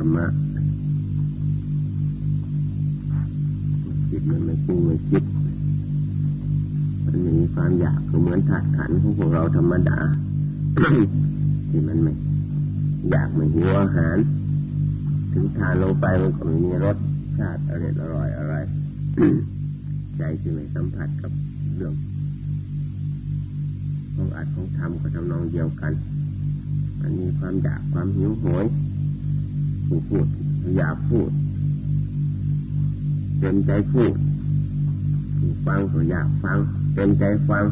รรมะจิตมันไม่ปรุงไม่คิดมันมีความอยากก็เหมือนถาดขันของพวกเราธรรมดาที่มันไม่อยากไม่หิวอาหาร ถึงทานลงไปมันก็ไม่มีรสชาติอร่อยอร่อยอะไร ใจจึงไม่สัมผัสกับเรื่องของอัดของทำกับทำนองเดียวกัน มันมีความอยากความหิวโหย ผู้พูดอยากพูดเต็มใจพูดผู้ฟังก็อยากฟังเต็มใจฟัง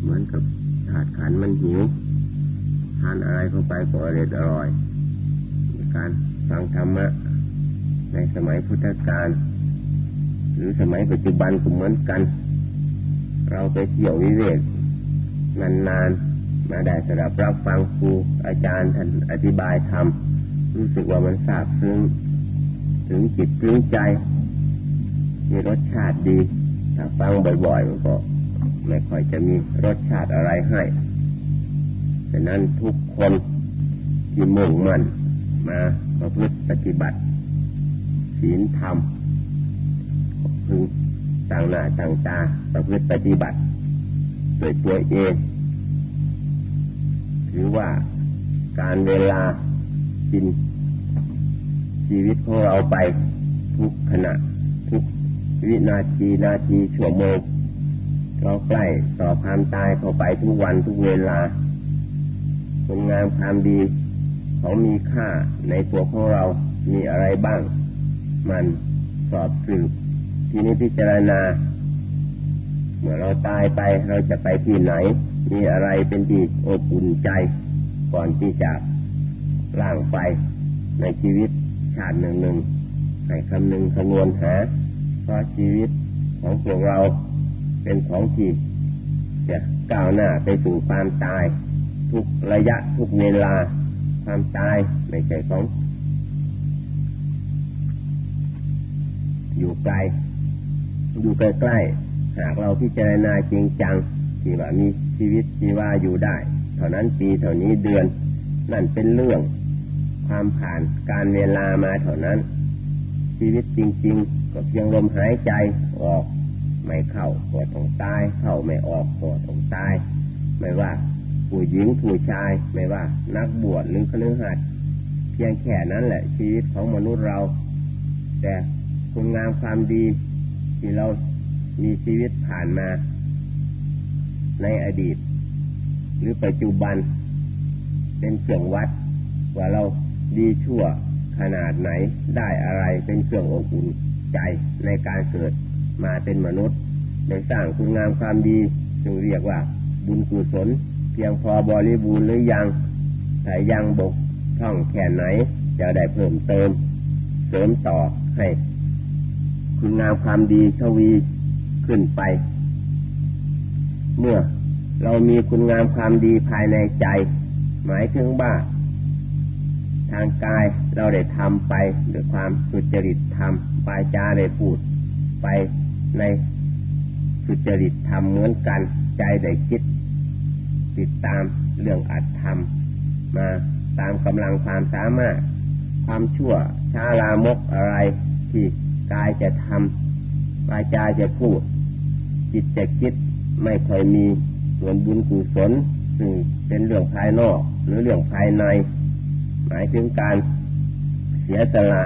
เหมือนกับถาดขันมันหิวทานอะไรเข้าไปก็อร่อยอร่อยการฟังธรรมะในสมัยพุทธกาลหรือสมัยปัจจุบันก็เหมือนกัน เราไปเที่ยววิเวกนานๆ มาได้สดับรับฟังครูอาจารย์ท่านอธิบายธรรม รู้สึกว่ามันซาบซึ้งถึงจิตถึงใจ มีรสชาติดี ถ้าฟังบ่อยๆมันก็ไม่ค่อยจะมีรสชาติอะไรให้ดังนั้นทุกคนที่มุ่งมั่นมาประพฤติปฏิบัติ ศีลธรรมพึงต่างหน้าต่างตาประพฤติปฏิบัติโดยตัวเองถือว่าการเวลากิน ชีวิตของเราไปทุกขณะ ทุกวินาทีนาทีชั่วโมงเราใกล้ต่อความตายเข้าไปทุกวันทุกเวลาคุณงามความดีของมีค่าในตัวของเรา มีอะไรบ้าง มันสอบสืบ ทีนี้พิจารณา เมื่อเราตายไปเราจะไปที่ไหน มีอะไรเป็นที่อบอุ่นใจ ก่อนที่จะล่างไปในชีวิต ชาติหนึ่งหนึ่งให้คำหนึ่งคำนวณหาเพราะชีวิตของพวกเราเป็นของที่จะก้าวหน้าไปสู่ความตาย ทุกระยะทุกเวลาความตายไม่ใช่ของ อยู่ไกลอยู่ใกล้ๆหากเราพิจารณาจริงจังที่ว่ามีชีวิตที่ว่าอยู่ได้ เท่านั้นปีเท่านี้เดือน นั่นเป็นเรื่อง ความผ่านการเวลามาเท่านั้น ชีวิตจริง ๆ ก็เพียงลมหายใจออกไม่เข้าก็ต้องตาย เข้าไม่ออกก็ต้องตาย ไม่ว่าผู้หญิงผู้ชายไม่ว่า นักบวชหรือคฤหัสถ์เพียงแค่นั้นแหละ ชีวิตของมนุษย์เรา แต่คุณงามความดีที่เรามีชีวิตผ่านมา ในอดีต หรือปัจจุบัน เป็นเครื่องวัดว่าเรา ดีชั่วขนาดไหนได้อะไรเป็นเครื่องอบอุ่นใจในการเกิดมาเป็นมนุษย์ได้สร้างคุณงามความดีจึงเรียกว่า บุญกุศล เพียงพอบริบูรณ์หรือยังถ้ายังบกท่องแค่ไหน จะได้เพิ่มเติม เสริมต่อให้ คุณงามความดีทวีขึ้นไป เมื่อเรามีคุณงามความดีภายในใจ หมายถึงว่า ทางกายเราได้ทำไปด้วยความสุจริตทำปายจาได้พูดไปในสุจริตทำเหมือนกัน ใจได้คิด ติดตามเรื่องอัดทำมาตามกำลังความสามารถความชั่วช้าลามกอะไรที่กายจะทำปายจาจะพูด จิตจะคิดไม่ค่อยมีส่วนบุญกุศลซึ่งเป็นเรื่องภายนอกหรือเรื่องภายใน หมายถึงการเสียสละ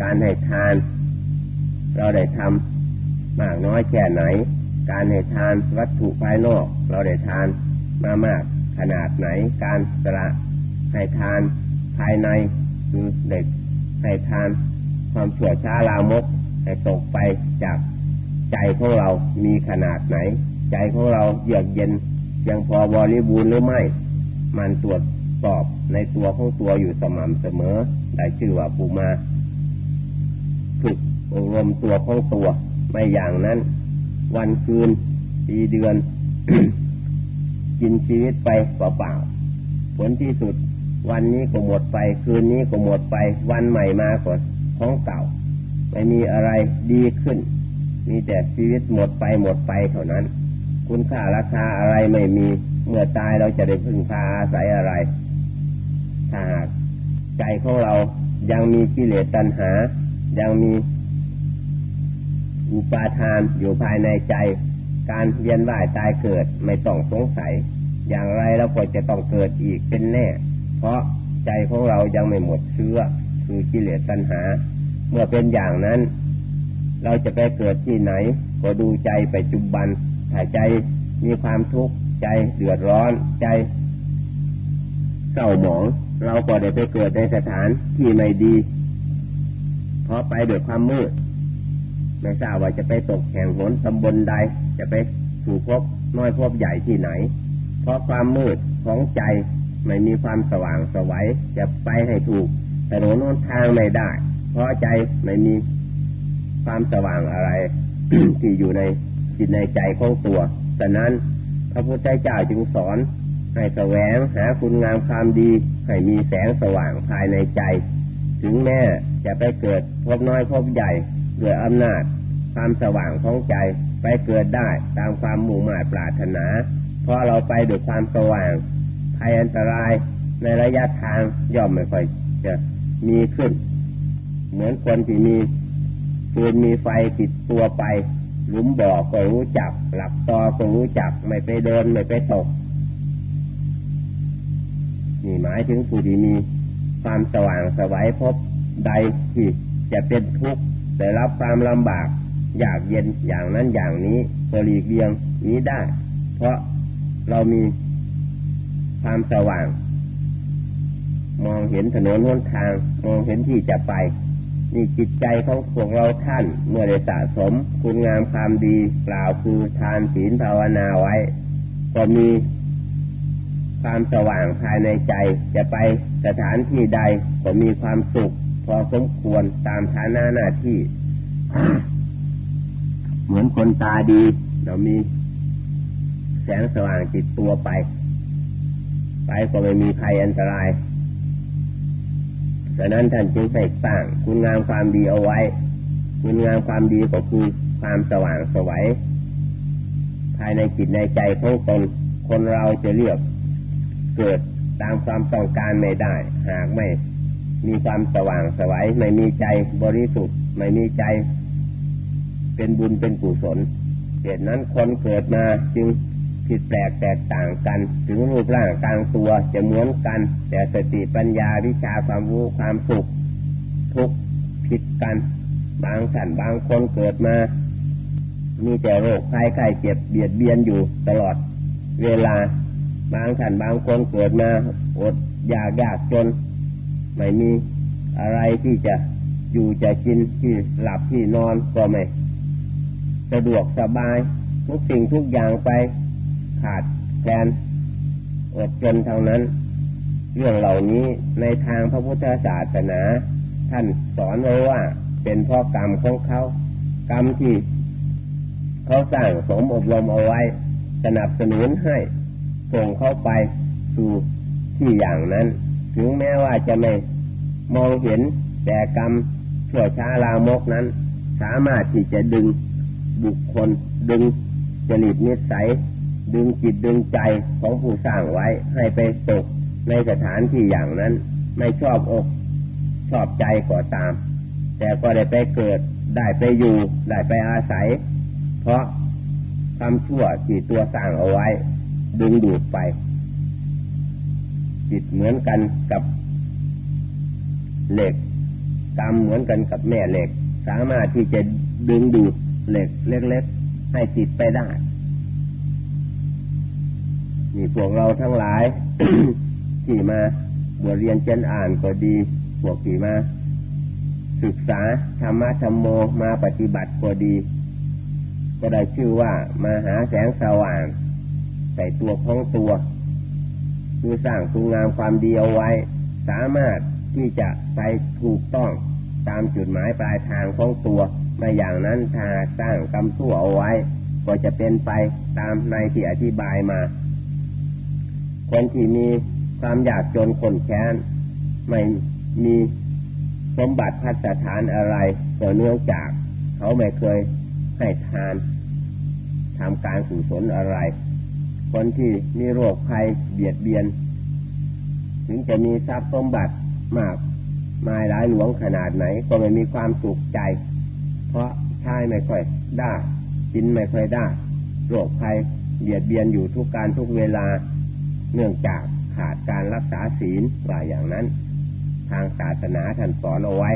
การให้ทาน เราได้ทำมากน้อยแค่ไหน การให้ทานวัตถุภายนอก เราได้ทานมามากขนาดไหน การสละให้ทานภายในคือเด็กให้ทาน ความชั่วช้าลามกให้ตกไปจากใจของเรามีขนาดไหน ใจของเราเยือกเย็นยังพอบริบูรณ์หรือไม่ มันตรวจ สอบในตัวของตัวอยู่สม่ำเสมอ ได้ชื่อว่าปูมาฝึกอบรมตัวของตัว ไม่อย่างนั้น วันคืน ปีเดือน กินชีวิตไปเปล่าๆผลที่สุด วันนี้ก็หมดไป คืนนี้ก็หมดไป วันใหม่มาก็ของเก่า ไม่มีอะไรดีขึ้น มีแต่ชีวิตหมดไปหมดไปเท่านั้น คุณค่าราคาอะไรไม่มีเมื่อตายเราจะได้พึ่งพาอาศัยอะไร ถ้าหากใจของเรายังมีกิเลสตัณหา ยังมีอุปาทานอยู่ภายในใจ การเวียนว่ายตายเกิดไม่ต้องสงสัย อย่างไรเราก็จะต้องเกิดอีกเป็นแน่ เพราะใจของเรายังไม่หมดเชื้อคือกิเลสตัณหา เมื่อเป็นอย่างนั้น เราจะไปเกิดที่ไหน ก็ดูใจปัจจุบันถ้าใจมีความทุกข์ใจเดือดร้อนใจเศร้าหมอง เราก็ได้ไปเกิดในสถานที่ไม่ดี เพราะไปด้วยความมืด ไม่ทราบว่าจะไปตกแข่งหนตำบลใด จะไปสู่พบน้อยพบใหญ่ที่ไหน เพราะความมืดของใจไม่มีความสว่างสวัยจะไปให้ถูกถนนนทางไม่ได้ เพราะใจไม่มีความสว่างอะไร ที่อยู่ในจิตในใจของตัวฉะนั้นพระพุทธเจ้าจึงสอนให้แสวงหาคุณงามความดี ให้มีแสงสว่างภายในใจ ถึงแม้จะไปเกิดพบน้อยพบใหญ่ด้วยอำนาจความสว่างของใจไปเกิดได้ตามความมุ่งหมายปรารถนา เพราะเราไปด้วยความสว่างภัยอันตรายในระยะทางย่อมไม่ค่อยจะมีขึ้น เหมือนคนที่มีฟืนมีไฟติดตัวไป หลุมบ่อก็รู้จัก หลับตอก็รู้จัก ไม่ไปเดินไม่ไปตก นี่หมายถึงผู้ที่มีความสว่างสวัยพบใดที่จะเป็นทุกข์แต่รับความลำบาก อยากเย็นอย่างนั้นอย่างนี้ก็หลีกเลี่ยงนี้ได้ เพราะเรามีความสว่าง มองเห็นถนนหนทาง มองเห็นที่จะไปนี่จิตใจของพวกเราท่านเมื่อได้สะสม คุณงามความดีกล่าวคือทานศีลภาวนาไว้ ก็มี ความสว่างภายในใจ จะไปสถานที่ใดก็มีความสุข พอสมควรตามฐานะหน้าที่ เหมือนคนตาดี เรามี แสงสว่างติดตัวไป ไปก็ไม่มีภัยอันตรายดังนั้นท่านจึงใส่สร้างคุณงามความดีเอาไว้ คุณงามความดีก็คือความสว่างสวัยภายในจิตในใจของตนคนเราจะเรียก เกิดตามความต้องการไม่ได้ หากไม่มีความสว่างสวัยไม่มีใจบริสุทธิ์ ไม่มีใจ เป็นบุญเป็นกุศลเหตุนั้นคนเกิดมาจึงผิดแปลกแตกต่างกัน ถึงรูปร่างกลางตัวจะเหมือนกัน แต่สติปัญญาวิชาความรู้ความสุข ทุกผิดกัน บางท่านบางคนเกิดมา มีแต่โรคภัยไข้เจ็บเบียดเบียนอยู่ตลอด เวลา บางท่านบางคนเกิดมาอดอยากยากจน ไม่มีอะไรที่จะอยู่จะกินที่หลับที่นอนก็ไม่สะดวกสบาย ทุกสิ่งทุกอย่างไปขาดแคลนอดจนเท่านั้น เรื่องเหล่านี้ในทางพระพุทธศาสนา ท่านสอนไว้ว่าเป็นเพราะกรรมของเขา กรรมที่เขาสร้างสมอบรมเอาไว้ สนับสนุนให้ ส่งเข้าไปสู่ที่อย่างนั้น ถึงแม้ว่าจะไม่มองเห็นแต่กรรมชั่วช้าลามกนั้น สามารถที่จะดึงบุคคล ดึงจริตนิสัย ดึงจิตดึงใจของผู้สร้างไว้ให้ไปตกในสถานที่อย่างนั้น ไม่ชอบอก ชอบใจก็ตาม แต่ก็ได้ไปเกิดได้ไปอยู่ ได้ไปอาศัย เพราะความชั่วที่ตัวสร้างเอาไว้ ดึงดูดไป จิตเหมือนกันกับเหล็กกรรมเหมือนกันกับแม่เหล็ก สามารถที่จะดึงดูดเหล็กเล็กๆให้จิตไปได้นี่พวกเราทั้งหลาย ที่มาบวชเรียนเจนอ่านก็ดี พวกที่มา ศึกษาธรรมะธรรมโมมาปฏิบัติก็ดี ก็ได้ชื่อว่ามาหาแสงสว่าง ใส่ตัวของตัวคือสร้างคุณงามความดีเอาไว้ สามารถที่จะไปถูกต้องตามจุดหมายปลายทางของตัวมาอย่างนั้นถ้าสร้างกรรมชั่วเอาไว้ ก็จะเป็นไปตามในที่อธิบายมา คนที่มีความอยากจนคนแค้นไม่มีสมบัติพัฒฐานอะไรก็เนื่องจาก เขาไม่เคยให้ทานทำการกุศลอะไร คนที่มีโรคภัยเบียดเบียน ถึงจะมีทรัพย์สมบัติมากมายหลายหลวงขนาดไหน ก็ไม่มีความสุขใจ เพราะใช้ไม่ค่อยได้กินไม่ค่อยได้ โรคภัยเบียดเบียนอยู่ทุกการทุกเวลา เนื่องจากขาดการรักษาศีลว่าอย่างนั้น ทางศาสนาท่านสอนเอาไว้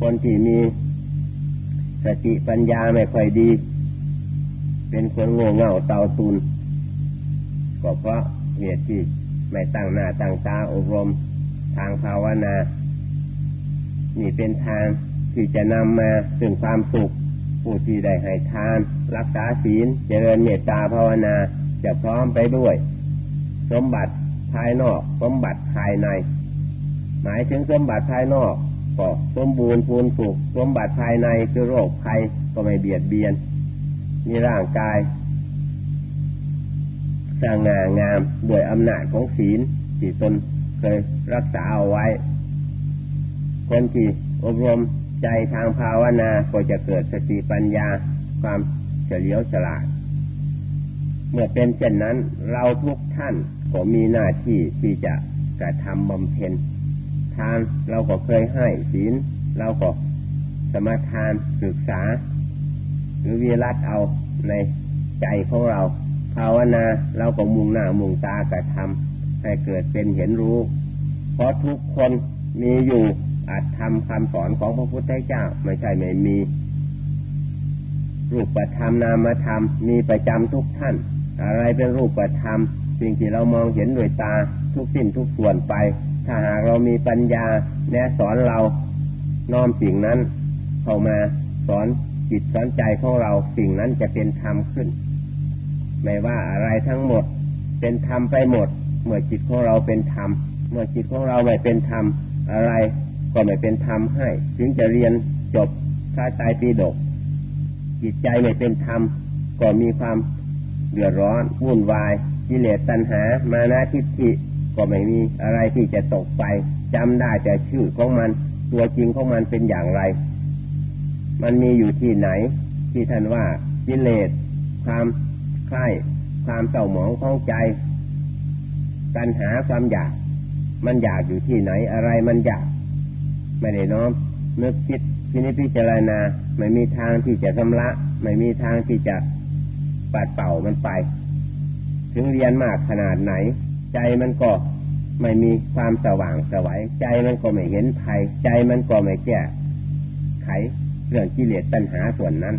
คนที่มีสติปัญญาไม่ค่อยดี เป็นคนโง่เง่าเตาตุน ก็เพราะเหตุที่ไม่ตั้งหน้าตั้งตาอบรมทางภาวนา นี่เป็นทางที่จะนำมาถึงความสุขผู้ที่ได้ให้ทาน รักษาศีล เจริญเมตตาภาวนา จะพร้อมไปด้วย สมบัติภายนอก สมบัติภายใน หมายถึงสมบัติภายนอกก็สมบูรณ์พูนสุข สมบัติภายในคือโรคภัยก็ไม่เบียดเบียน มีร่างกาย สง่างามด้วยอำนาจของศีลที่ตนเคยรักษาเอาไว้ คนที่อบรมใจทางภาวนาก็จะเกิดสติปัญญาความเฉลียวฉลาด เมื่อเป็นเช่นนั้นเราทุกท่านก็มีหน้าที่ที่จะกระทำบำเพ็ญทานเราก็เคยให้ศีลเราก็สมาทานศึกษา หรือวิรัตเอาในใจของเรา ภาวนาเราก็มุ่งหน้ามุ่งตากระทำให้เกิดเป็นเห็นรู้ เพราะทุกคนมีอยู่อาจทำคำสอนของพระพุทธเจ้า ไม่ใช่ไม่มี รูปประธรรมนามธรรมมีประจำทุกท่าน อะไรเป็นรูปประธรรมสิ่งที่เรามองเห็นด้วยตาทุกสิ่งทุกส่วนไป ถ้าหากเรามีปัญญาแนะสอนเราน้อมสิ่งนั้น เข้ามาสอนจิตสอนใจของเราสิ่งนั้นจะเป็นธรรมขึ้น ไม่ว่าอะไรทั้งหมด เป็นธรรมไปหมด เมื่อจิตของเราเป็นธรรม เมื่อจิตของเราไม่เป็นธรรม อะไรก็ไม่เป็นธรรมให้ ถึงจะเรียนจบข้าตายปีดก จิตใจไม่เป็นธรรม ก็มีความเดือดร้อนวุ่นวายกิเลสตัณหา มานาทิฏฐิก็ไม่มีอะไรที่จะตกไปจำได้แต่ชื่อของมัน ตัวจริงของมันเป็นอย่างไร มันมีอยู่ที่ไหน ที่ท่านว่ากิเลสความ ใคร่ความเศร้าหมองของใจปัญหาความอยาก มันอยากอยู่ที่ไหนอะไรมันอยาก ไม่ได้น้อมนึกคิดทีนี้พิจารณาไม่มีทางที่จะชำระ ไม่มีทางที่จะปัดเป่ามันไป ถึงเรียนมากขนาดไหน ใจมันก็ไม่มีความสว่างสวัยใจมันก็ไม่เห็นภัย ใจมันก็ไม่แก้ไขเรื่องกิเลสตัณหาส่วนนั้น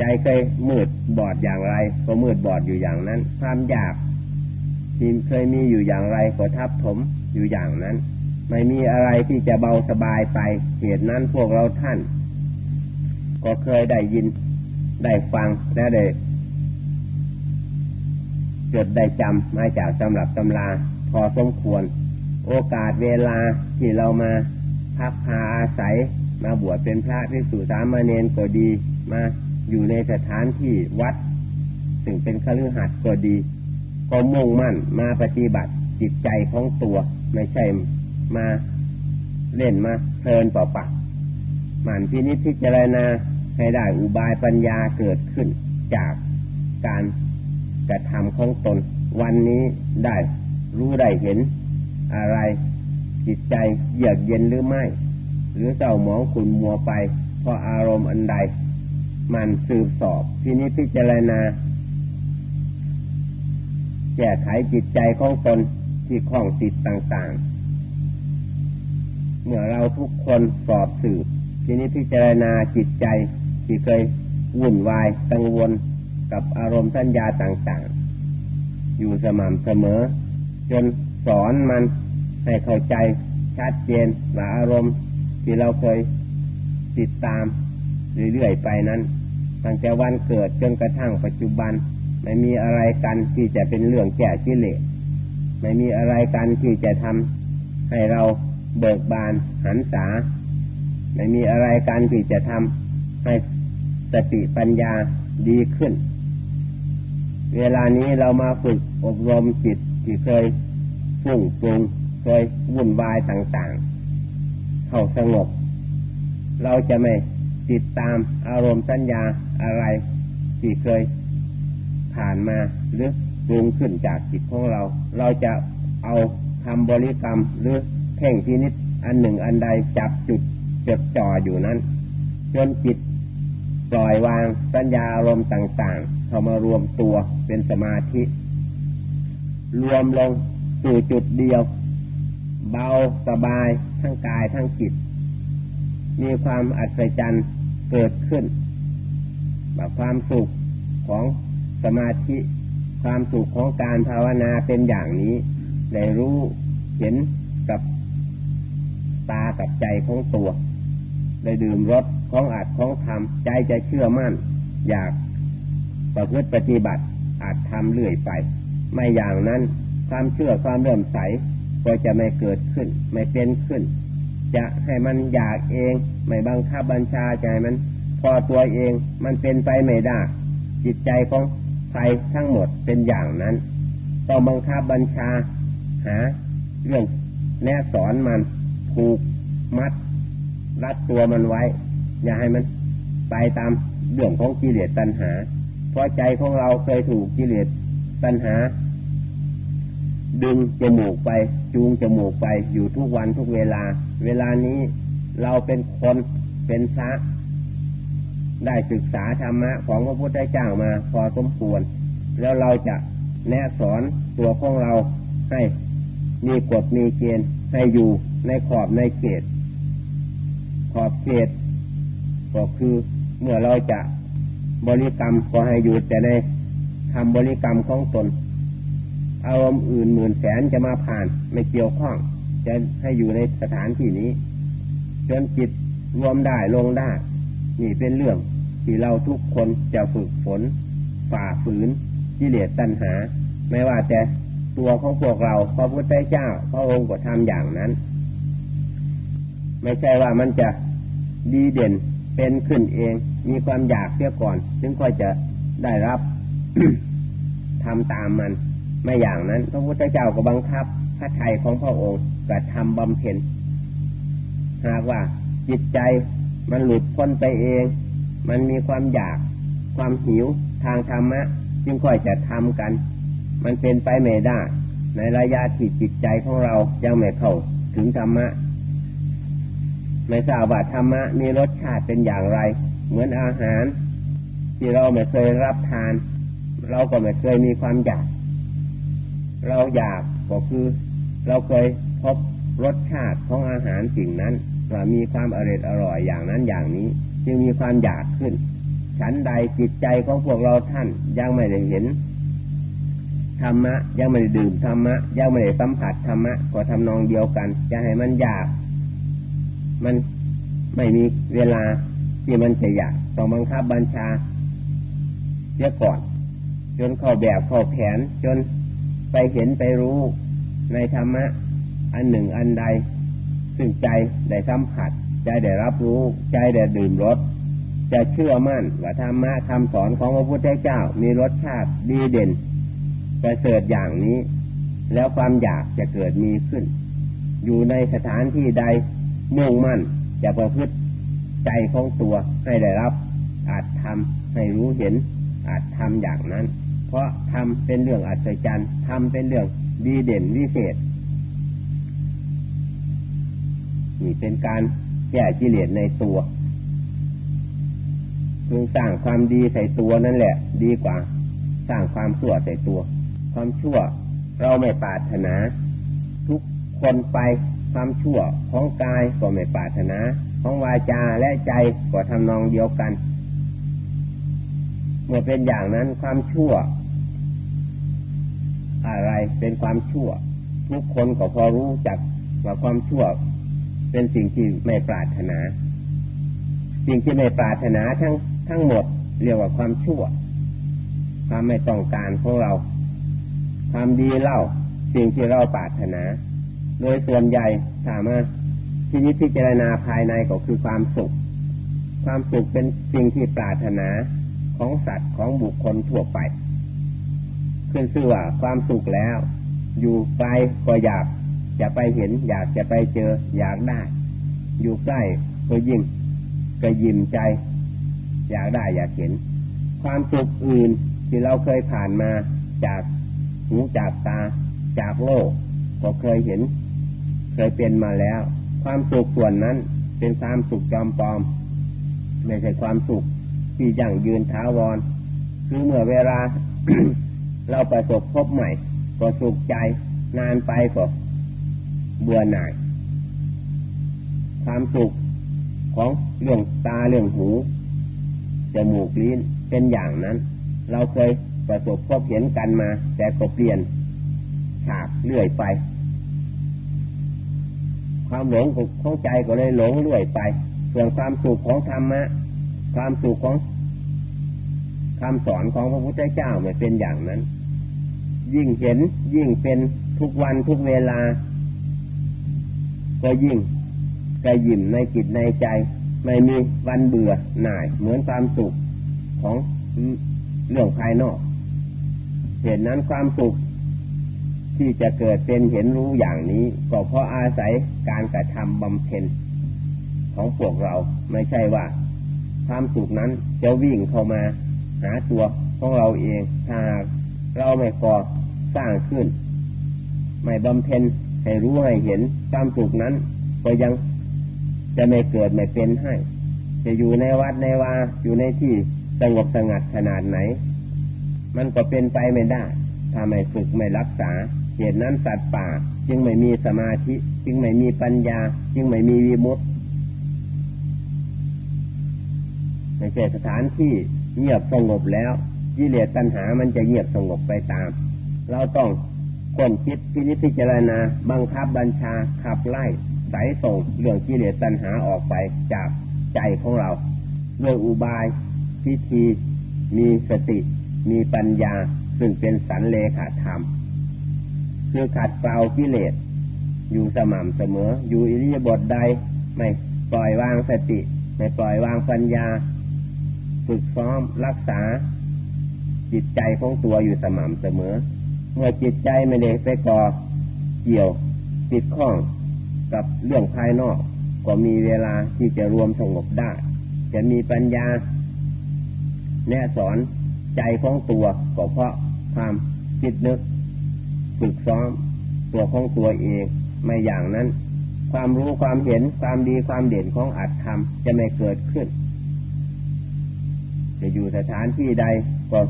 ใจเคยมืดบอดอย่างไร ก็มืดบอดอยู่อย่างนั้น ความอยากที่เคยมีอยู่อย่างไรก็ทับถมอยู่อย่างนั้น ไม่มีอะไรที่จะเบาสบายไป เหตุนั้นพวกเราท่าน ก็เคยได้ยินได้ฟังและได้จดได้จำมาจากตำรับตำราพอสมควร โอกาสเวลาที่เรามาพักพาอาศัย มาบวชเป็นพระภิกษุสามเณรก็ดีมา อยู่ในสถานที่วัดถึงเป็นคฤหัสถ์ก็ดี ก็มุ่งมั่นมาปฏิบัติจิตใจของตัว ไม่ใช่มาเล่นมาเพลินเปล่าปะหมั่นพินิจพิจารณาให้ได้อุบายปัญญาเกิดขึ้นจากการกระทำของตน วันนี้ได้รู้ได้เห็นอะไร จิตใจเยือกเย็นหรือไม่ หรือเจ้าหมองขุนมัวไปเพราะอารมณ์อันใด มันสืบสอบทีนี้พิจารณา แก้ไขจิตใจของตนที่คล้องติดต่างๆ เมื่อเราทุกคนสอบสืบทีนี้พิจารณาจิตใจที่เคยวุ่นวายกังวลกับอารมณ์สัญญาต่างๆ อยู่สม่ำเสมอ จนสอนมันให้เข้าใจชัดเจนว่าอารมณ์ที่เราเคยติดตามเรื่อยๆไปนั้น ตั้งแต่วันเกิดจนกระทั่งปัจจุบัน ไม่มีอะไรกันที่จะเป็นเรื่องแก่กิเลสไม่มีอะไรกันที่จะทำให้เราเบิกบานหันษาไม่มีอะไรกันที่จะทำให้สติปัญญาดีขึ้น เวลานี้เรามาฝึกอบรมจิตที่เคยฟุ้งปรุงเคยวุ่นวายต่างๆ เข้าสงบ เราจะไม่ติดตามอารมณ์สัญญา อะไรที่เคยผ่านมาหรือปรุงขึ้นจากจิตของเรา เราจะเอาทำบริกรรมหรือเพ่งพินิษอันหนึ่งอันใดจับจุดจดจ่ออยู่นั้น จนจิตปล่อยวางสัญญาอารมณ์ต่าง ๆ เข้ามารวมตัวเป็นสมาธิ รวมลงสู่จุดเดียว เบาสบายทั้งกายทั้งจิต มีความอัศจรรย์เกิดขึ้น ความสุขของสมาธิความสุขของการภาวนาเป็นอย่างนี้ ได้รู้เห็นกับตากับใจของตัว ได้ดื่มรสของอัดของทำใจจะเชื่อมั่น อยากประพฤติปฏิบัติอาจทำเรื่อยไป ไม่อย่างนั้นความเชื่อความเริ่มใสก็จะไม่เกิดขึ้น ไม่เป็นขึ้น จะให้มันอยากเอง ไม่บังคับบัญชาใจมัน พอตัวเองมันเป็นไปไม่ได้ จิตใจของใครทั้งหมดเป็นอย่างนั้น ต้องบังคับบัญชา หา เรื่องแนะสอนมันผูกมัด รัดตัวมันไว้ อย่าให้มันไปตามเรื่องของกิเลสตัณหา เพราะใจของเราเคยถูกกิเลสตัณหา ดึงจมูกไปจูงจมูกไปอยู่ทุกวันทุกเวลา เวลานี้เราเป็นคนเป็นพระ ได้ศึกษาธรรมะของพระพุทธเจ้ามาพอสมควร แล้วเราจะแนะสอนตัวของเราให้มีกฎมีเกณฑ์ให้อยู่ในขอบในเขต ขอบเขต ก็คือเมื่อเราจะบริกรรมก็ให้อยู่แต่ในทำบริกรรมของตน อารมณ์อื่นหมื่นแสนจะมาผ่านไม่เกี่ยวข้อง จะให้อยู่ในสถานที่นี้ จนจิตรวมได้ลงได้ นี่เป็นเรื่องที่เราทุกคนจะฝึกฝนฝ่าฝืนกิเลสตัณหา ไม่ว่าแต่ตัวของพวกเราพระพุทธเจ้าพระองค์ก็ทำอย่างนั้น ไม่ใช่ว่ามันจะดีเด่นเป็นขึ้นเอง มีความอยากเสียก่อน จึงค่อยจะได้รับทำตามมัน ไม่อย่างนั้น พระพุทธเจ้าก็บังคับพระไทยของพระองค์กระทำบำเพ็ญหากว่าจิตใจ มันหลุดพ้นไปเอง มันมีความอยาก ความหิวทางธรรมะ จึงค่อยจะทำกัน มันเป็นไปไม่ได้ ในระยะที่จิตใจของเรายังไม่เข้าถึงธรรมะ ไม่ทราบว่าธรรมะมีรสชาติเป็นอย่างไร เหมือนอาหาร ที่เราไม่เคยรับทาน เราก็ไม่เคยมีความอยาก เราอยากก็คือ เราเคยพบรสชาติของอาหารสิ่งนั้น ว่ามีความอร่อยอร่อยอย่างนั้นอย่างนี้ จึงมีความอยากขึ้น ฉันใดจิตใจของพวกเราท่านยังไม่ได้เห็นธรรมะยังไม่ได้ดื่มธรรมะยังไม่ได้สัมผัสธรรมะก็ทำนองเดียวกัน จะให้มันอยาก มันไม่มีเวลาที่มันจะอยากต้องบังคับบัญชาเสียก่อน จนเข้าแบบเข้าแผนจนไปเห็นไปรู้ในธรรมะ อันหนึ่งอันใด ซึ่งใจได้สัมผัส ใจได้รับรู้ ใจได้ดื่มรสจะเชื่อมั่นว่าธรรมะคำสอนของพระพุทธเจ้า มีรสชาติดีเด่นประเสริฐอย่างนี้ แล้วความอยากจะเกิดมีขึ้น อยู่ในสถานที่ใดมุ่งมั่นจะประพฤติใจของตัวให้ได้รับ อาจทำให้รู้เห็น อาจทำอย่างนั้น เพราะทำเป็นเรื่องอัศจรรย์ทำเป็นเรื่องดีเด่นวิเศษ นี่เป็นการแก้กิเลสในตัวพึงสร้างความดีใส่ตัวนั่นแหละ ดีกว่า สร้างความชั่วใส่ตัว ความชั่วเราไม่ปรารถนา ทุกคนไปความชั่วของกายก็ไม่ปรารถนา ของวาจาและใจก็ทำนองเดียวกัน เมื่อเป็นอย่างนั้นความชั่ว อะไรเป็นความชั่ว ทุกคนก็พอรู้จักว่าความชั่ว เป็นสิ่งที่ไม่ปรารถนา สิ่งที่ไม่ปรารถนาทั้งทั้งหมดเรียกว่าความชั่ว ความไม่ต้องการของเรา ความดีเล่า สิ่งที่เราปรารถนา โดยส่วนใหญ่ถามมาที่นี้พิจารณาภายในก็คือความสุข ความสุขเป็นสิ่งที่ปรารถนาของสัตว์ของบุคคลทั่วไปขึ้นชื่อว่าความสุขแล้ว อยู่ไกลก็อยาก จะไปเห็น อยากจะไปเจอ อยากได้ อยู่ใกล้ก็ยิ่งก็ยิ้มใจ อยากได้อยากเห็น ความสุขอื่นที่เราเคยผ่านมาจากหูจากตา จากโลก ก็เคยเห็น เคยเป็นมาแล้ว ความสุขส่วนนั้นเป็นความสุขจอมปลอม ไม่ใช่ความสุขที่ยั่งยืนท้าวรคือเมื่อเวลา เราประสบพบใหม่ ก็สุขใจ นานไปก็ เบื่อหน่าย ความสุขของเรื่องตาเรื่องหูจมูกลิ้นเป็นอย่างนั้น เราเคยประสบพบเห็นกันมา แต่ก็เปลี่ยนฉากเรื่อยไป ความหลงของใจก็เลยหลงเรื่อยไป ส่วนความสุขของธรรมะ ความสุขของคำสอนของพระพุทธเจ้าไม่เป็นอย่างนั้น ยิ่งเห็นยิ่งเป็นทุกวันทุกเวลา ก็ยิ่งกระยิ่มในจิตในใจ ไม่มีวันเบื่อหน่ายเหมือนความสุขของเรื่องภายนอก เหตุนั้นความสุขที่จะเกิดเป็นเห็นรู้อย่างนี้ ก็เพราะอาศัยการกระทำบำเพ็ญของพวกเราไม่ใช่ว่า ความสุขนั้นจะวิ่งเข้ามาหาตัวของเราเองถ้าเราไม่ก่อสร้างขึ้น ไม่บำเพ็ญให้รู้ให้เห็น ความสุขนั้น ก็ยังจะไม่เกิดไม่เป็นให้ จะอยู่ในวัดในวาอยู่ในที่สงบสงัดขนาดไหน มันก็เป็นไปไม่ได้ถ้าไม่ฝึกไม่รักษา เหตุนั้นสัตว์ป่า จึงไม่มีสมาธิ จึงไม่มีปัญญา จึงไม่มีวิมุตติไม่ใช่สถานที่เงียบสงบแล้วกิเลสตัณหามันจะเงียบสงบไปตาม เราต้อง คนคิดพินิจพิจารณา บังคับบัญชาขับไล่สายส่งเรื่องกิเลสตัณหาออกไปจากใจของเราด้วยอุบายพิธีมีสติ มีปัญญา ซึ่งเป็นสันเลขาธรรม คือขัดเกลากิเลส อยู่สม่ำเสมอ อยู่อิริยาบถใด ไม่ปล่อยวางสติ ไม่ปล่อยวางปัญญา ฝึกซ้อมรักษา จิตใจของตัวอยู่สม่ำเสมอ เมื่อจิตใจไม่ได้ไปก่อเกี่ยวติดข้องกับเรื่องภายนอก ก็มีเวลาที่จะรวมสงบได้ จะมีปัญญา แนสอนใจของตัวก็เพราะความคิดนึกฝึกซ้อมตัวของตัวเองไม่อย่างนั้น ความรู้ความเห็นความดีความเด่นของอัตธรรมจะไม่เกิดขึ้น จะอยู่สถานที่ใดก็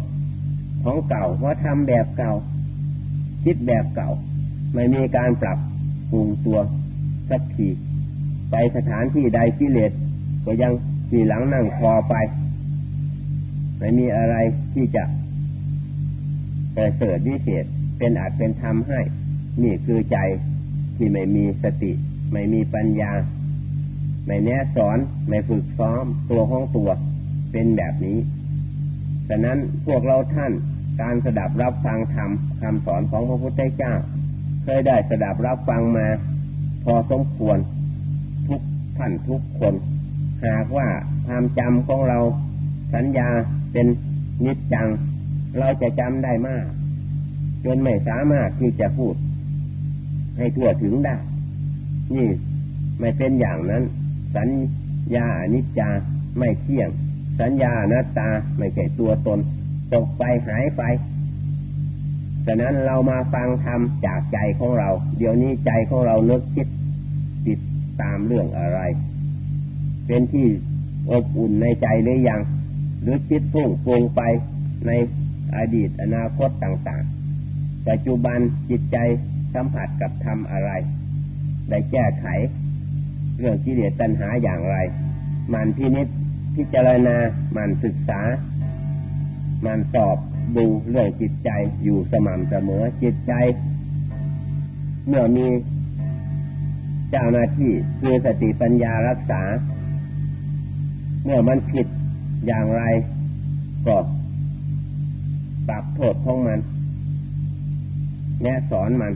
ของเก่าเพราะทำแบบเก่า คิดแบบเก่า ไม่มีการปรับปรุงตัวสักทีไปสถานที่ใดกิเลสก็ยังขี่หลังนั่งคอไป ไม่มีอะไรที่จะปเสริฐวิเศษเป็นอาจเป็นธรรมให้ นี่คือใจที่ไม่มีสติ ไม่มีปัญญา ไม่แนะสอน ไม่ฝึกซ้อมตัวของตัวเป็นแบบนี้ฉะนั้นพวกเราท่าน การสดับรับฟังธรรมคำสอนของพระพุทธเจ้า เคยได้สดับรับฟังมา พอสมควรทุกท่านทุกคน หากว่าความจำของเราสัญญาเป็นนิจจัง เราจะจำได้มาก จนไม่สามารถที่จะพูด ให้ทั่วถึงได้ นี่ไม่เป็นอย่างนั้น สัญญาอนิจจาไม่เที่ยง สัญญาอนัตตาไม่ใช่ตัวตน ตกไปหายไปฉะนั้นเรามาฟังธรรมจากใจของเรา เดี๋ยวนี้ใจของเราเลิกคิดติดตามเรื่องอะไร เป็นที่อบอุ่นในใจหรือยัง หรือคิดพุ่งปรุงไปในอดีตอนาคตต่างๆ ปัจจุบันจิตใจสัมผัสกับทำอะไร ได้แก้ไข เรื่องกิเลสตัณหาอย่างไร มันพินิษพิจารณา มันศึกษา มันสอบดูเรื่องจิตใจอยู่สม่ำเสมอจิตใจ เมื่อมีเจ้าหน้าที่คือสติปัญญารักษา เมื่อมันผิดอย่างไรก็ปรับโทษของมันแนะสอนมัน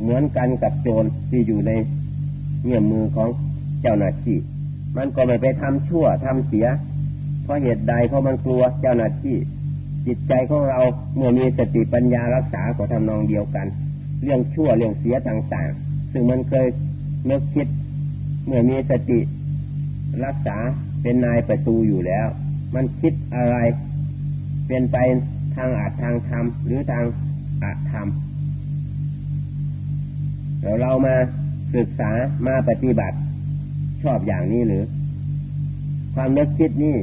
เหมือนกันกับโจรที่อยู่ในเงื่อมมือของเจ้าหน้าที่ มันก็ไม่ไปทำชั่วทำเสีย เพราะเหตุใดเพราะมันกลัวเจ้าหน้าที่ จิตใจของเราเมื่อมีสติปัญญารักษาก็ทำนองเดียวกัน เรื่องชั่วเรื่องเสียต่างๆ ซึ่งมันเคยนึกคิด เมื่อมีสติรักษาเป็นนายประตูอยู่แล้ว มันคิดอะไร เป็นไปทางอาจทางธรรมหรือทางอาธรรมเดี๋ยวเรามาศึกษามาปฏิบัติชอบอย่างนี้หรือ ความนึกคิดนี่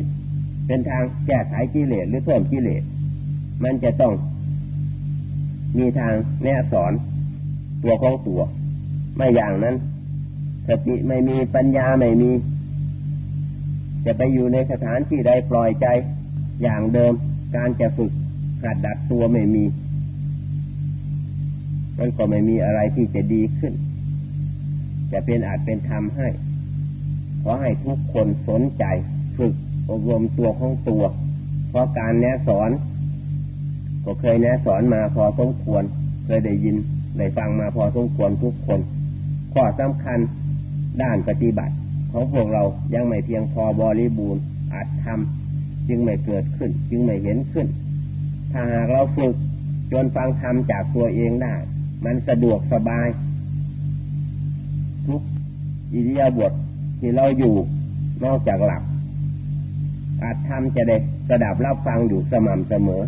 เป็นทางแก้ไขกิเลสหรือเพิ่มกิเลส มันจะต้องมีทางแนะสอนตัวของตัว ไม่อย่างนั้นสติไม่มีปัญญาไม่มี จะไปอยู่ในสถานที่ใดปล่อยใจอย่างเดิม การจะฝึกขัดดัดตัวไม่มี มันก็ไม่มีอะไรที่จะดีขึ้น จะเป็นอาจเป็นธรรมให้ ขอให้ทุกคนสนใจฝึก อบรมตัวของตัว เพราะการแนะสอน ก็เคยแนะสอนมาพอสมควร เคยได้ยินได้ฟังมาพอสมควรทุกคนข้อสำคัญด้านปฏิบัติ ของพวกเรายังไม่เพียงพอบริบูรณ์อาจทำจึงไม่เกิดขึ้น จึงไม่เห็นขึ้น ถ้าหากเราฝึกจนฟังธรรมจากตัวเองได้ มันสะดวกสบาย ทุกอิริยาบถที่เราอยู่นอกจากหลับ อาจทำจะได้สดับรับฟังอยู่สม่ำเสมอ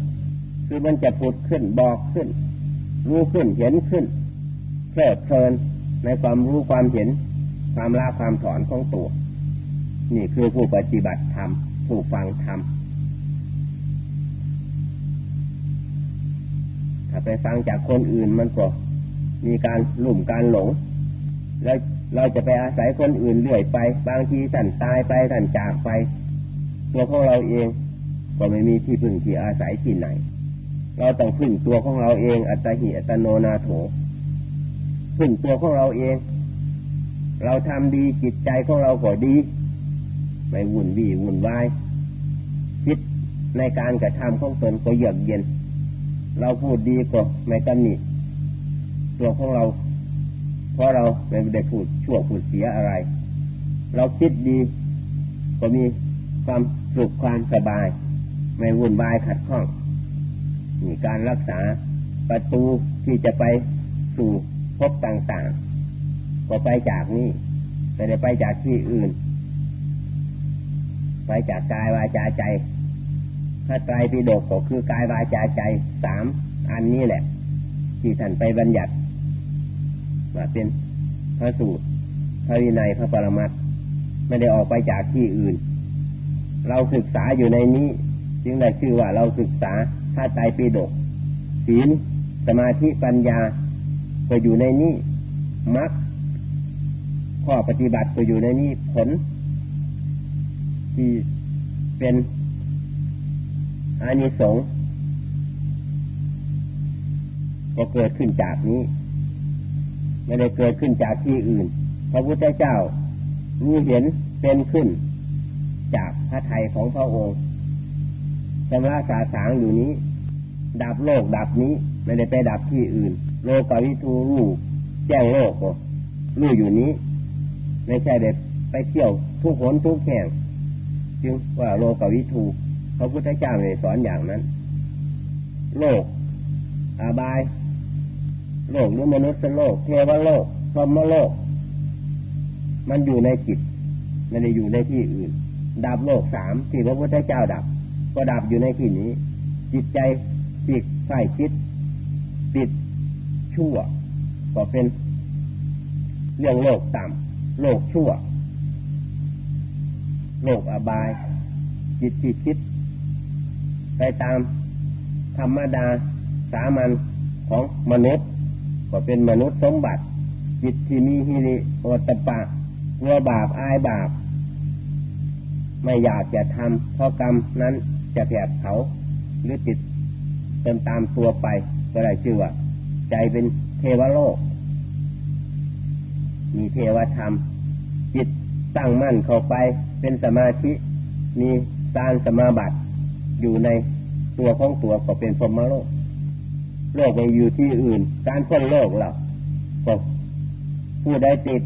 คือมันจะพูดขึ้นบอกขึ้น รู้ขึ้นเห็นขึ้นเพลิดเพลินในความรู้ความเห็น ความละความถอนของตัว นี่คือผู้ปฏิบัติธรรมผู้ฟังธรรมถ้าไปฟังจากคนอื่นมันก็มีการหลุ่มการหลง แล้วเราจะไปอาศัยคนอื่นเรื่อยไป บางทีสั่นตายไปสั่นจากไป ตัวของเราเอง ก็ไม่มีที่พึ่งที่อาศัยที่ไหน เราต้องพึ่งตัวของเราเอง อัตหิอัตโนนาโถพึ่งตัวของเราเอง เราทำดีจิตใจของเราก็ดี ไม่วุ่นวี่วุ่นวายคิดในการกระทำของตนก็เยือกเย็น เราพูดดีก็ไม่ตำหนิตัวของเรา เพราะเราไม่ได้พูดชั่วพูดเสียอะไร เราคิดดีก็มีความ สุขความสบาย ไม่วุ่นวายขัดข้องมีการรักษาประตูที่จะไปสู่พบต่างๆ ก็ไปจากนี้ไม่ได้ไปจากที่อื่น ไปจากกายวาจาใจถ้าไตรปิฎกก็คือกายวาจาใจสามอันนี้แหละ ที่ท่านไปบัญญัติว่าเป็นพระสูตรพระวินัยพระปรมัตไม่ได้ออกไปจากที่อื่น เราศึกษาอยู่ในนี้ จึงได้ชื่อว่าเราศึกษาถ้าใจปีดกศีลสมาธิปัญญาก็อยู่ในนี้มรรคข้อปฏิบัติก็อยู่ในนี้ผล ที่เป็นอานิสงส์ก็เกิดขึ้นจากนี้ ไม่ได้เกิดขึ้นจากที่อื่น พระพุทธเจ้ารู้เห็นเป็นขึ้น จากพระไทยของพระองค์ชำระสาสางอยู่นี้ ดับโลกดับนี้ไม่ได้ไปดับที่อื่น โลกาวิทูรู้แจ้งโลกรู้อยู่นี้ ไม่ใช่เด็ดไปเที่ยวทุกหนทุกแห่งจึงว่าโลกาวิทูพระพุทธเจ้าไม่สอนอย่างนั้น โลกอาบาย โลกหรือมนุษย์โลก เทวโลกพรหมโลก มันอยู่ในจิตไม่ได้อยู่ในที่อื่น ดับโลกสามที่พระพุทธเจ้าดับ ก็ดับอยู่ในที่นี้ จิตใจจิตใส่คิด ปิดชั่ว ก็เป็นเรื่องโลกต่ำโลกชั่ว โลกอบาย จิตที่คิด ไปตามธรรมดาสามัญของมนุษย์ ก็เป็นมนุษย์สมบัติ จิตที่มีฮิริโอตปะกลัวบาปอายบาป ไม่อยากจะทำเพราะกรรมนั้นจะแผดเผาหรือติดจนตามตัวไป ก็ได้ชื่อว่าใจเป็นเทวโลก มีเทวธรรม จิตตั้งมั่นเข้าไปเป็นสมาธิ มีสารสมาบัติ อยู่ในตัวของตัวก็เป็นพรหมโลก โลกไม่อยู่ที่อื่น การพ้นโลกเราก็ผู้ใดติด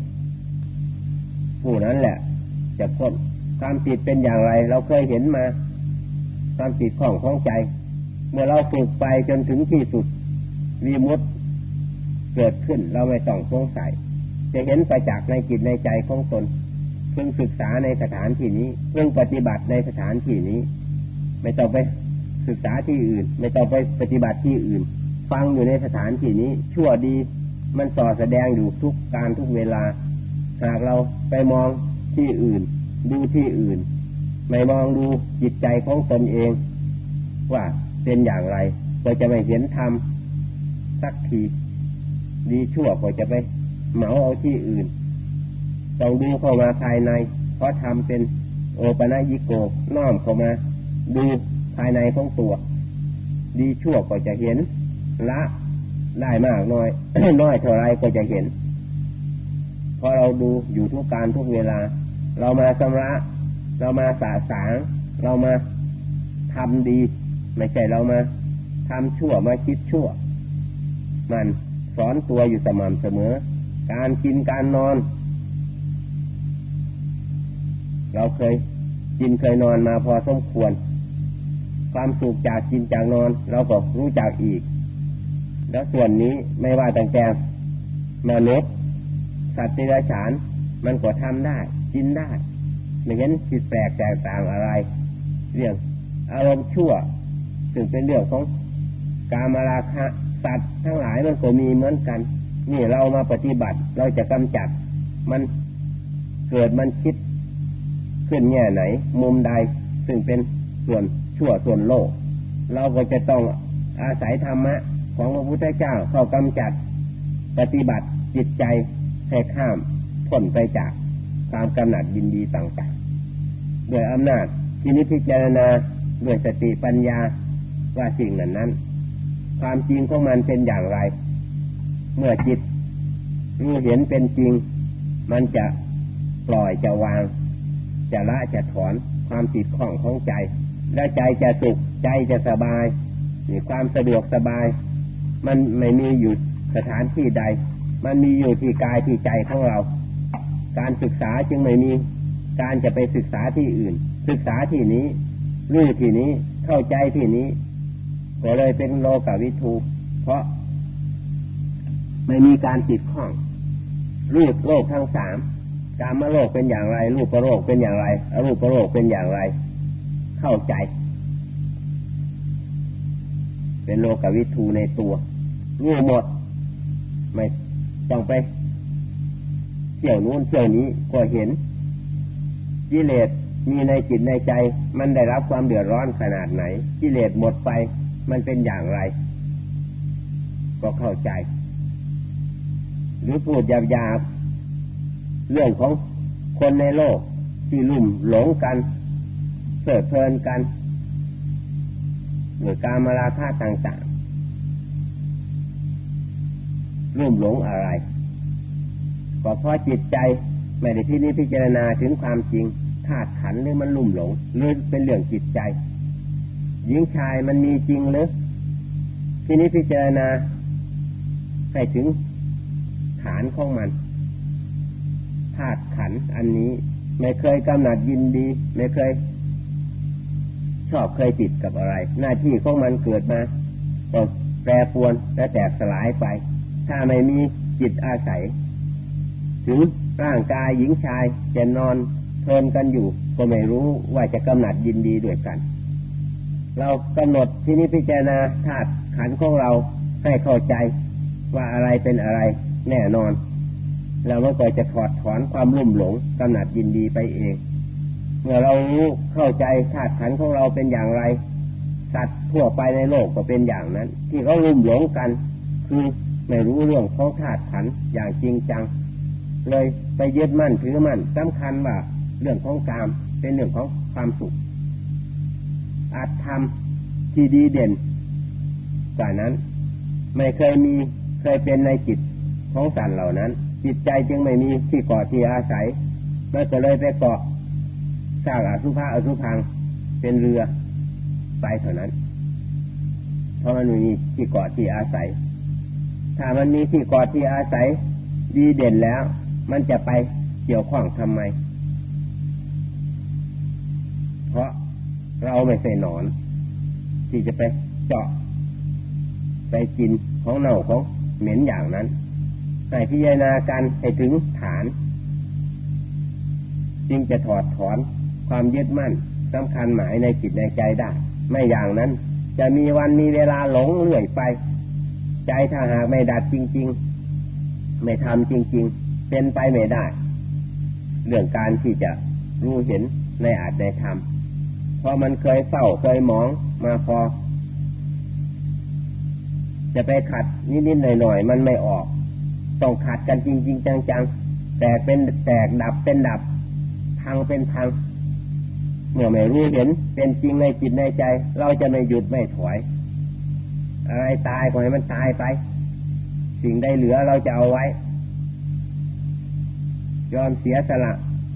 ผู้นั้นแหละ จะพ้น ความจิตเป็นอย่างไร เราเคยเห็นมา ความจิตของของใจ เมื่อเราฝึกไปจนถึงที่สุดวีมุตเกิดขึ้น เราไม่ต้องสงสัยจะเห็นไปจากในจิตในใจของตนเพิ่งศึกษาในสถานที่นี้เพิ่งปฏิบัติในสถานที่นี้ ไม่ต้องไปศึกษาที่อื่น ไม่ต้องไปปฏิบัติที่อื่น ฟังอยู่ในสถานที่นี้ ชั่วดีมันต่อแสดงอยู่ทุกการทุกเวลา หากเราไปมองที่อื่น ดูที่อื่น ไม่มองดูจิตใจของตนเอง ว่าเป็นอย่างไรก็จะไม่เห็นธรรมสักทีดีชั่วก็จะไปเหมาเอาที่อื่นต้องดูเข้ามาภายใน เพราะทำเป็นโอปะยิโกน้อมเข้ามา ดูภายในของตัว ดีชั่วก็จะเห็น ละได้มากน้อย น้อยเท่าไรก็จะเห็นพอเราดูอยู่ทุกการทุกเวลา เรามาชำระ เรามาสาสาง เรามาทำดี ไม่ใช่เรามาทำชั่วมาคิดชั่ว มันสอนตัวอยู่สม่ำเสมอ การกินการนอน เราเคยกินเคยนอนมาพอสมควร ความสุขจากกินจากนอน เราก็รู้จักอีก แล้วส่วนนี้ไม่ว่าแต่แกมนุษย์สัตว์ในราฉานมันก็ทำได้ กินได้ ไม่เห็นผิดแปลกแตกต่างอะไร เรื่องอารมณ์ชั่วถึงเป็นเรื่องของกามราคะสัตว์ทั้งหลายมันก็มีเหมือนกัน นี่เรามาปฏิบัติเราจะกำจัด มันเกิดมันคิดขึ้นแง่ไหน มุมใดซึ่งเป็นส่วนชั่วส่วนโลก เราก็จะต้องอาศัยธรรมะ ของพระพุทธเจ้าเข้ากำจัด ปฏิบัติจิตใจให้ข้ามพ้นไปจาก ความกำหนัดยินดีต่างๆด้วยอำนาจที่นิพพิจารณาด้วยสติปัญญาว่าสิ่งนั้นนั้น ความจริงของมันเป็นอย่างไร เมื่อจิตรู้เห็นเป็นจริง มันจะปล่อยจะวาง จะละจะถอนความติดข้องของใจ และใจจะสุขใจจะสบายมีความสะดวกสบาย มันไม่มีอยู่สถานที่ใด มันมีอยู่ที่กายที่ใจของเรา การศึกษาจึงไม่มีการจะไปศึกษาที่อื่น ศึกษาที่นี้รู้ที่นี้เข้าใจที่นี้ก็เลยเป็นโลกาวิทูเพราะ ไม่มีการติดข้องรูปโลกทั้งสามการมาโลกเป็นอย่างไร รูปประโลกเป็นอย่างไรอรูปประโลกเป็นอย่างไร เข้าใจ เป็นโลกวิทูในตัวรู้หมด ไม่ต้องไป เที่ยวนู้นเที่ยวนี้ก็เห็นกิเลสมีในจิตในใจ มันได้รับความเดือดร้อนขนาดไหนกิเลสหมดไป มันเป็นอย่างไร ก็เข้าใจ หรือพูดหยาบๆเรื่องของคนในโลกที่ลุ่มหลงกันเสดเพลินกันหรือการมาราคาต่างรุ่มหลงอะไร ก็เพราะจิตใจไม่ได้ที่นี้พิจารณาถึงความจริงธาตุขันหรือมันลุ่มหลงหรือเป็นเรื่องจิตใจ หญิงชายมันมีจริงหรือที่นี้พิจารณาให้ถึงฐานของมันธาตุขันอันนี้ไม่เคยกำหนัดยินดี ไม่เคย ชอบเคยติดกับอะไร หน้าที่ของมันเกิดมาก็แปรปวนและแตกสลายไป ถ้าไม่มีจิตอาศัย ถึงร่างกายหญิงชายจะนอนเพลินกันอยู่ ก็ไม่รู้ว่าจะกำหนัดยินดีด้วยกัน เรากำหนดที่นี้พิจารณาธาตุขันของเราให้เข้าใจว่าอะไรเป็นอะไรแน่นอน แล้วมันก็จะถอดถอนความรุ่มหลงกำหนัดยินดีไปเอง เมื่อเรารู้เข้าใจธาตุขันของเราเป็นอย่างไรสัตว์ทั่วไปในโลกก็เป็นอย่างนั้น ที่เขารุ่มหลงกัน คือไม่รู้เรื่องของธาตุขันอย่างจริงจัง เลยไปยึดมั่นถือมั่นสำคัญว่าเรื่องของกามเป็นเรื่องของความสุขอาจทำที่ดีเด่นกว่านั้น ไม่เคยมีเคยเป็นในจิตของสันเหล่านั้น จิตใจจึงไม่มีที่เกาะที่อาศัยมันก็เลยไปเกาะสร้างอสุภะอสุพังเป็นเรือไปเท่านั้น เพราะมันมีที่เกาะที่อาศัย ถ้ามันมีที่เกอดที่อาศัยดีเด่นแล้ว มันจะไปเกี่ยวข้องทำไม เพราะเราไม่ใส่หนอน ที่จะไปเจาะ ไปกินของเน่าของเหม็นอย่างนั้นให้พิจารณากันให้ถึงฐาน จึงจะถอดถอนความยึดมั่นสำคัญหมายในจิตในใจได้ ไม่อย่างนั้น จะมีวันมีเวลาหลงเรื่อยไป ใจถ้าหากไม่ดัดจริง ๆ ไม่ทำจริง ๆ เป็นไปไม่ได้ เรื่องการที่จะรู้เห็นในอาจในธรรมเพราะมันเคยเศร้าเคยมองมาพอ จะไปขัดนิดๆหน่อยๆมันไม่ออก ต้องขัดกันจริง ๆ จังๆแตกเป็นแตกดับเป็นดับพังเป็นพังเมื่อไม่รู้เห็นเป็นจริงในจิตในใจ เราจะไม่หยุดไม่ถอย อะไรตายก็ให้มันตายไป สิ่งใดเหลือเราจะเอาไว้ ยอมเสียสละ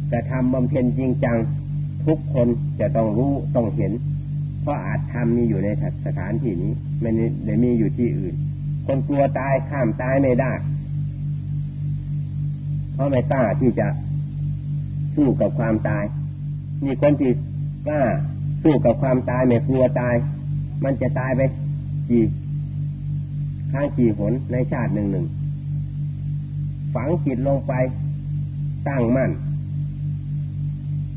แต่ทำบำเพ็ญจริงจัง ทุกคนจะต้องรู้ต้องเห็น เพราะอาจทำมีอยู่ในสถานที่นี้ไม่ได้มีอยู่ที่อื่น คนกลัวตายข้ามตายไม่ได้ เพราะไม่กล้าที่จะสู้กับความตาย มีคนที่กล้าสู้กับความตายไม่กลัวตาย มันจะตายไปกี่ข้างกี่หนในชาติหนึ่งหนึ่งฝังจิตลงไป ตั้งมั่น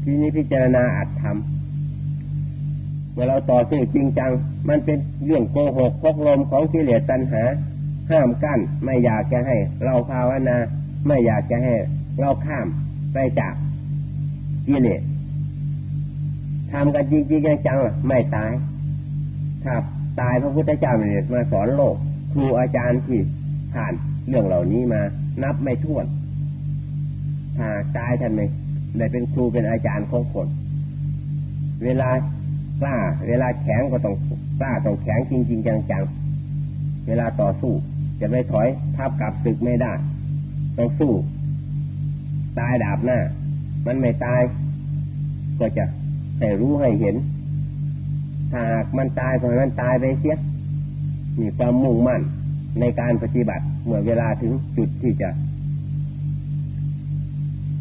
ทีนี้พิจารณาอัดทำเมื่อเราต่อสู้จริงจัง มันเป็นเรื่องโกหกพกลมของกิเลสตัณหา ห้ามกั้นไม่อยากจะให้ เราภาวนา ไม่อยากจะให้ เราข้ามไปจากกิเลสทำกันจริงๆจังๆไม่ตายครับตายพระพุทธเจ้าเนี่ยมาสอนโลก ครูอาจารย์ที่ผ่านเรื่องเหล่านี้มา นับไม่ถ้วน ถ้าตายท่านไม่ได้เป็นครูเป็นอาจารย์ของคน เวลากล้า เวลาแข็งก็ต้องกล้าต้องแข็งจริงๆจังๆ เวลาต่อสู้ จะไม่ถอยทับกลับศึกไม่ได้ ต้องสู้ ตายดาบหน้า มันไม่ตาย ก็จะให้รู้ให้เห็นหากมันตายก็มันตายไปเสียมีความมุ่งมั่นในการปฏิบัติเมื่อเวลาถึงจุดที่จะ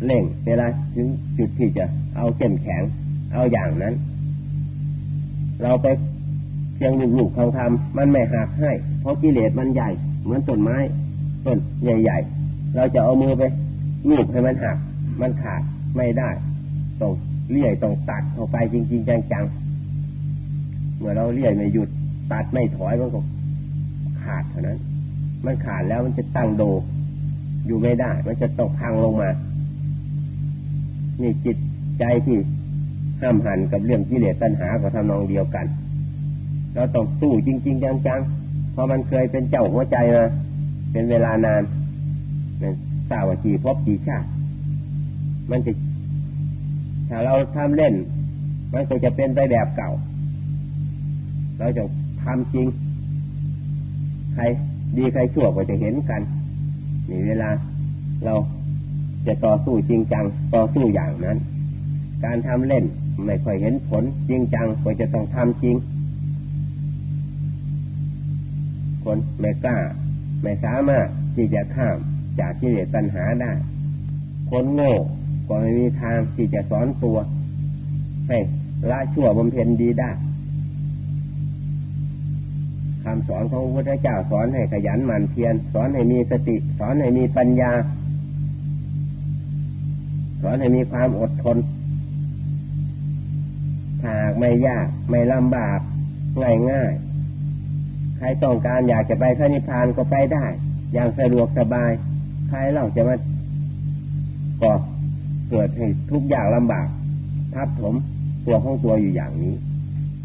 เล่งเวลาถึงจุดที่จะเอาเข้มแข็ง เอาอย่างนั้น เราไปเพียงลูกๆเขาทำมันไม่หักให้ เพราะกิเลสมันใหญ่ เหมือนต้นไม้ต้นใหญ่ๆ เราจะเอามือไปลูบให้มันหัก มันขาดไม่ได้ต้องเลี่ยต้องตัดเข้าไปจริง ๆ จังๆเมื่อเราเลี่ยไม่หยุดตัดไม่ถอยมันก็ขาดเท่านั้น มันขาดแล้วมันจะตั้งโดอยู่ไม่ได้ มันจะตกพังลงมา นี่จิตใจที่ห้ามหันกับเรื่องกิเลสตัณหาก็ทำนองเดียวกัน เราต้องสู้จริง ๆ จังๆ เพราะมันเคยเป็นเจ้าหัวใจมาเป็นเวลานานสาวจีพบจีชาติ มันจะถ้าเราทำเล่น มันก็จะเป็นไปแบบเก่า เราจะทำจริง ใครดีใครชั่วก็จะเห็นกัน นี่เวลาเรา จะต่อสู้จริงจังต่อสู้อย่างนั้น การทำเล่นไม่ค่อยเห็นผลจริงจังก็จะต้องทำจริง คนไม่กล้า ไม่สามารถที่จะข้ามจากที่เลสปัญหาได้ คนโง่ก็ไม่มีทางที่จะสอนตัวให้ละชั่วบำเพ็ญดีได้คำสอนของพระพุทธเจ้าสอนให้ขยันหมั่นเพียรสอนให้มีสติ สอนให้มีปัญญา สอนให้มีความอดทนหากไม่ยากไม่ลำบากง่ายง่ายใครต้องการอยากจะไปพระนิพพานก็ไปได้ อย่างสะดวกสบาย ใครเราจะมาก่อเกิดให้ทุกอย่างลำบากทับถมตัวของตัวอยู่อย่างนี้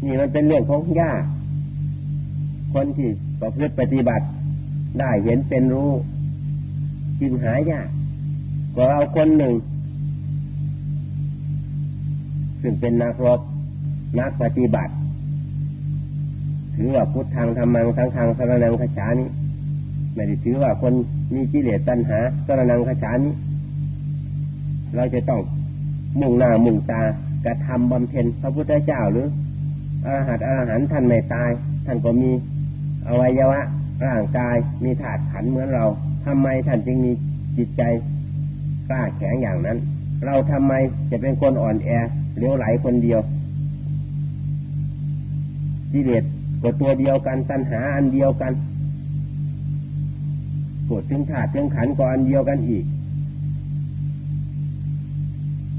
นี่มันเป็นเรื่องของยากคนที่ประพฤติปฏิบัติ ได้เห็นเป็นรู้จึงหายากก็เราคนหนึ่ง ซึ่งเป็นนักรบนักปฏิบัติ ถือว่าพุทธังธรรมังสังฆังสรนังขฉานไม่ได้ถือว่าคนมีกิเลสตัณหาสรนังขฉานเราจะต้องมุ่งหน้ามุ่งตากระทำบำเพ็ญพระพุทธเจ้าหรืออาหัตอาหารท่านไม่ตาย ท่านก็มีอวัยวะ ร่างกายมีถาดขันเหมือนเราทำไมท่านจึงมีจิตใจกล้าแข็งอย่างนั้น เราทำไมจะเป็นคนอ่อนแอ เลี้ยวไหลคนเดียวกิเลสก็ตัวเดียวกันตัณหาอันเดียวกันปวดถึงถาดถึงขันก็อันเดียวกันอีก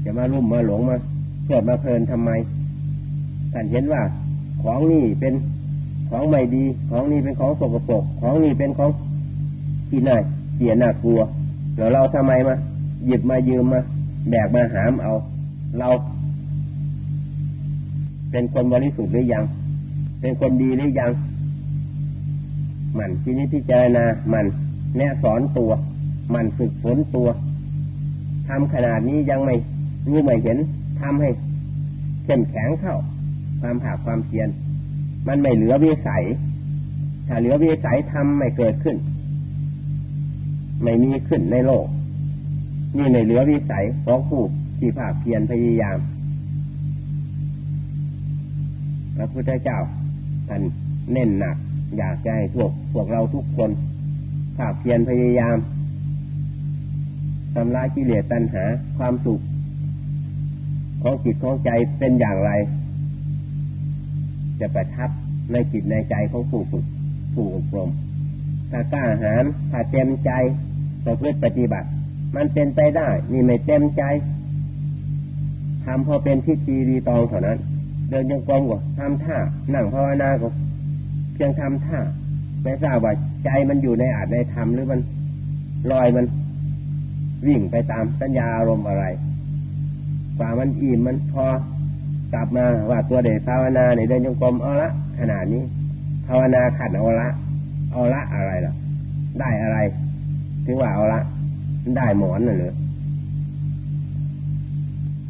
จะมาลุ่มมาหลงมาเกิดมาเพลินทำไมท่านเห็นว่าของนี่เป็นของไม่ดี ของนี้เป็นของสกปรกของนี้เป็นของที่ไหนทเกียจน่ากลัวแล้วเราทำไมมาหยิบมายืมมาแบกมาหามเอา เรา เป็นคนบริสุทธิ์หรือยัง เป็นคนดีหรือยัง มันที่นี้ที่เจรนามันแนะสอนตัว มันฝึกฝนตัวทำขนาดนี้ยังไม่รู้ไม่เห็นทำให้เข้มแข็งเข้า ความผาความเพียรมันไม่เหลือวิสัย ถ้าเหลือวิสัยทำไม่เกิดขึ้น ไม่มีขึ้นในโลก นี่ในเหลือวิสัยของผู้ที่ภาคเพียรพยายาม ระพุทธเจ้าท่านเน้นหนัก อยากจะให้พวกพวกเราทุกคนภาคเพียรพยายามทำลายกิเลสตัณหาความสุข ของจิตของใจเป็นอย่างไร จะประทับในจิตในใจของผู้ฝึกผู้อบรมถ้ากล้าหาญถ้าเต็มใจต่อพื่อปฏิบัติ มันเป็นไปได้ นี่ไม่เต็มใจทำพอเป็นทิฏฐิดีตองเท่านั้น เดินยังกรมก็ทำท่านั่งภาวนาก็เพียงทำท่าไม่ทราบว่าใจมันอยู่ในอาจในธรรมหรือมันลอยมัน วิ่งไปตามสัญญาอารมณ์อะไรกว่ามันอิ่มมันพอกลับมาว่าตัวเด็กภาวนาในเดินจงกรมเอาละขนาดนี้ ภาวนาขัดเอาละ เอาละอะไรล่ะ ได้อะไร ถึงว่าเอาละได้หมอนน่ะหรือ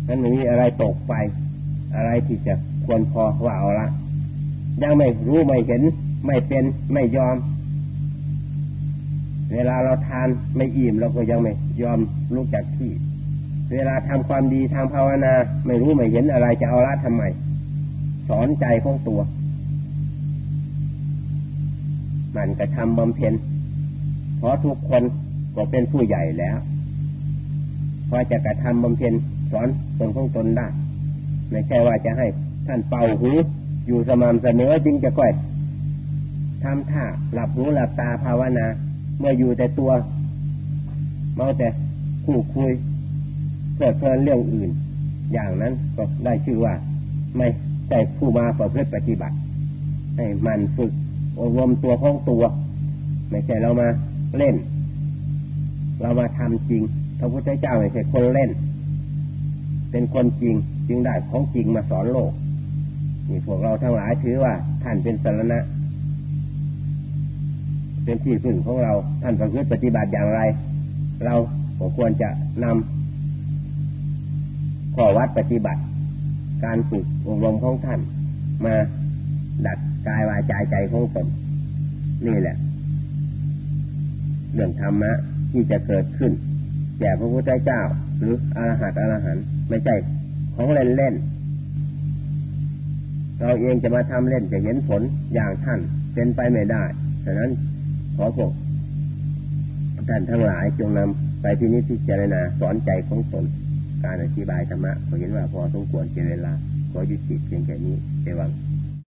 มันไม่มีอะไรตกไป อะไรที่จะ ควรพอว่าเอาละยังไม่รู้ไม่เห็น ไม่เป็นไม่ยอม เวลาเราทานไม่อิ่มเราก็ยังไม่ยอมลุกจากที่ เวลาทำความดีทางภาวนา ไม่รู้ไม่เห็นอะไรจะเอาละทำไมสอนใจของตัว มันกระทำบำเพ็ญเพราะทุกคนก็เป็นผู้ใหญ่แล้วพอจะกระทำบำเพ็ญสอนตนของตนได้ไม่ใช่ว่าจะให้ ท่านเป่าหูอยู่สม่ำเสมอจึงจะค่อยทำท่าหลับหูหลับตาภาวนา เมื่ออยู่แต่ตัวเมาแต่คู่คุยเพลิดเพลินเรื่องอื่น อย่างนั้นก็ได้ชื่อว่า ไม่ใช่ผู้มาประพฤติปฏิบัติ ให้มันฝึกอบรมตัวของตัว ไม่ใช่เรามาเล่น เรามาทำจริงพระพุทธเจ้าไม่ใช่คนเล่น เป็นคนจริงจึงได้ของจริงมาสอนโลก นี่พวกเราทั้งหลายถือว่า ท่านเป็นสารณะ เป็นที่พึ่งของเราท่านประพฤติปฏิบัติอย่างไร เราก็ควรจะนำข้อวัดปฏิบัติ การฝึกอบรมของท่าน มาดัดกายวาจาใจของตนนี่แหละ เรื่องธรรมะที่จะเกิดขึ้นแก่พระพุทธเจ้า หรืออรหัตอรหันไม่ใช่ของเล่นเล่น เราเองจะมาทำเล่นจะเห็นผลอย่างท่านเป็นไปไม่ได้ฉะนั้นขอพวกท่านทั้งหลายจงนำไปที่นี้ที่เจรนาสอนใจของตน การอธิบายธรรมะผมเห็นว่าพอสมควรเจริญลาขอยุติเพียงแค่นี้เอวัง